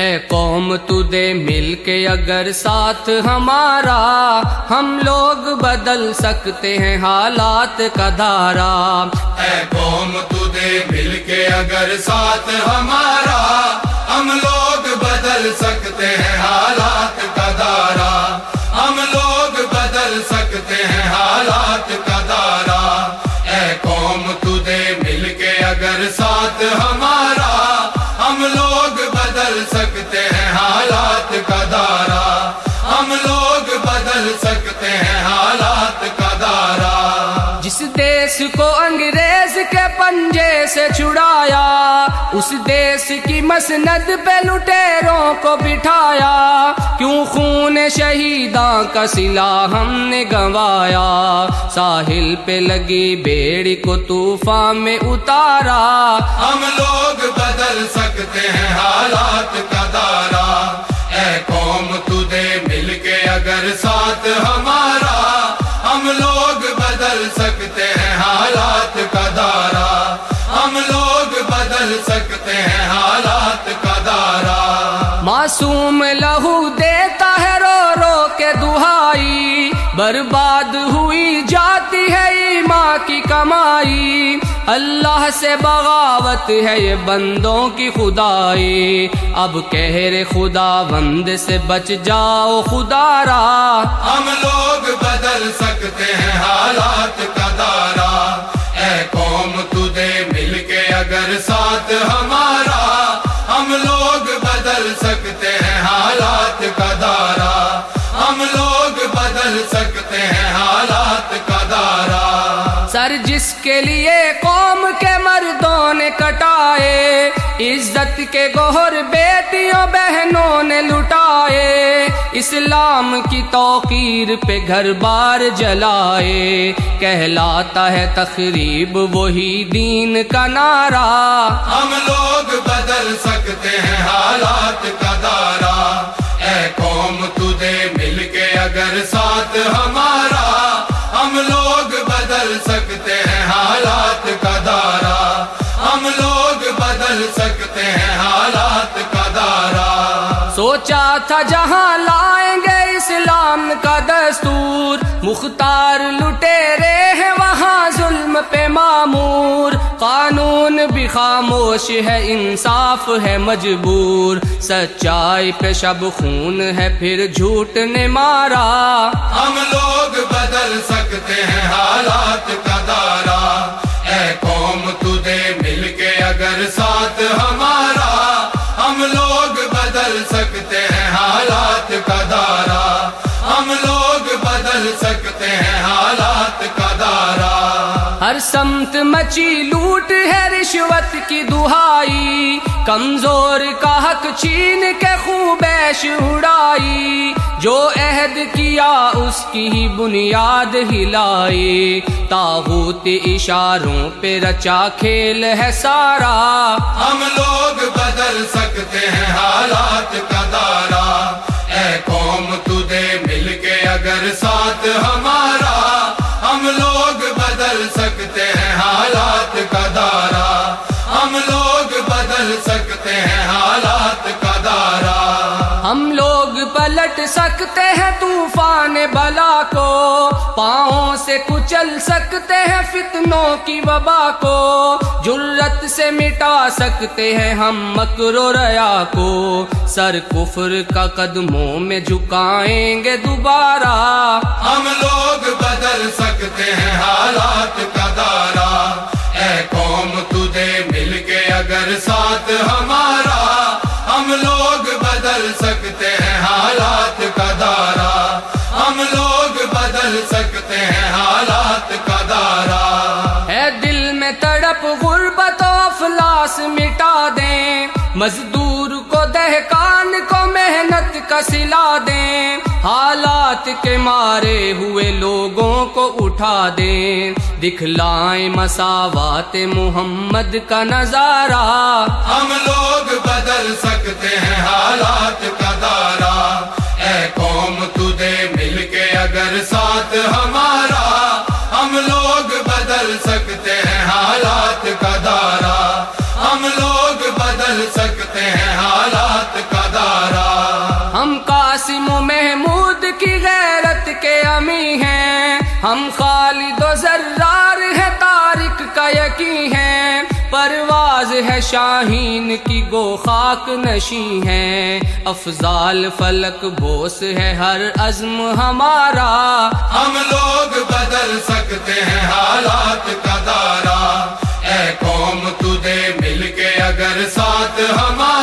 اے قوم تو دے مل کے اگر ساتھ ہمارا، ہم لوگ بدل سکتے ہیں حالات کا دھارا۔ اے قوم تو دے مل کے اگر ساتھ ہمارا، ہم لوگ بدل سکتے ہیں حالات کا دارا ہم لوگ بدل سکتے ہیں حالات سے چھڑایا، اس دیس کی مسند پہ لٹیروں کو بٹھایا۔ کیوں خون شہیداں کا سلا ہم نے گنوایا؟ ساحل پہ لگی بیڑی کو طوفان میں اتارا۔ ہم لوگ بدل سکتے ہیں حالات کا دارا۔ اے قوم تو مل کے اگر ساتھ ہمارا ہم بدل سکتے ہیں حالات کا دارا۔ معصوم لہو دیتا ہے رو رو کے دہائی۔ برباد ہوئی جاتی ہے ایماں کی کمائی۔ اللہ سے بغاوت ہے یہ بندوں کی خدائی۔ اب کہہ خدا بند سے بچ جاؤ خدا را ہم لوگ بدل سکتے ہیں حالات کا بدل سکتے ہیں حالات کا دارا۔ سر جس کے لیے قوم کے مردوں نے کٹائے عزت کے گوہر بیٹیوں بہنوں نے لٹائے اسلام کی توقیر پہ گھر بار جلائے۔ کہلاتا ہے تقریب وہی دین کا نعرہ۔ ہم لوگ بدل سکتے ہیں حالات کا دارا۔ اے قوم ساتھ ہمارا، ہم لوگ بدل سکتے ہیں حالات کا دارا۔ ہم لوگ بدل سکتے ہیں حالات کا دارا۔ سوچا تھا جہاں لائیں گے اسلام کا دستور، مختار لٹیرے ہیں وہاں ظلم پہ معمور۔ قانون بھی خاموش ہے، انصاف ہے مجبور۔ سچائی پہ شب خون ہے، پھر جھوٹ نے مارا۔ ہم لوگ بدل سکتے ہیں حالات کا دارا۔ اے قوم تو مل کے اگر ساتھ سکتے ہیں حالات کا دارا۔ ہر سمت مچی لوٹ ہے رشوت کی دہائی۔ کمزور کا حق چھین کے خوبیش اڑائی۔ جو عہد کیا اس کی ہی بنیاد ہلائی۔ تاغوت اشاروں پہ رچا کھیل ہے سارا۔ بدل سکتے ہیں حالات کا پاؤں سے کچل سکتے ہیں فتنوں کی وبا کو جرت سے مٹا سکتے ہیں ہم مکر و ریا کو۔ سر کفر کا قدموں میں جھکائیں گے دوبارہ۔ ہم لوگ بدل سکتے ہیں حالات کا دارا۔ اے قوم تو دے مل کے اگر ساتھ ہمارا مزدور کو دہکان کو محنت کا سلا دیں، حالات کے مارے ہوئے لوگوں کو اٹھا دیں۔ دکھلائیں مساوات محمد کا نظارہ۔ ہم لوگ بدل سکتے ہیں حالات کا دارا۔ ہم قاسم و محمود کی غیرت کے امی ہیں۔ ہم خالد و ذرار ہے تارک کا یقین ہیں۔ پرواز ہے شاہین کی گو خاک نشی ہے افضال فلک بوس ہے ہر عزم ہمارا۔ ہم لوگ بدل سکتے ہیں حالات کا دارا۔ ہے قوم تجھے مل کے اگر ساتھ ہمارے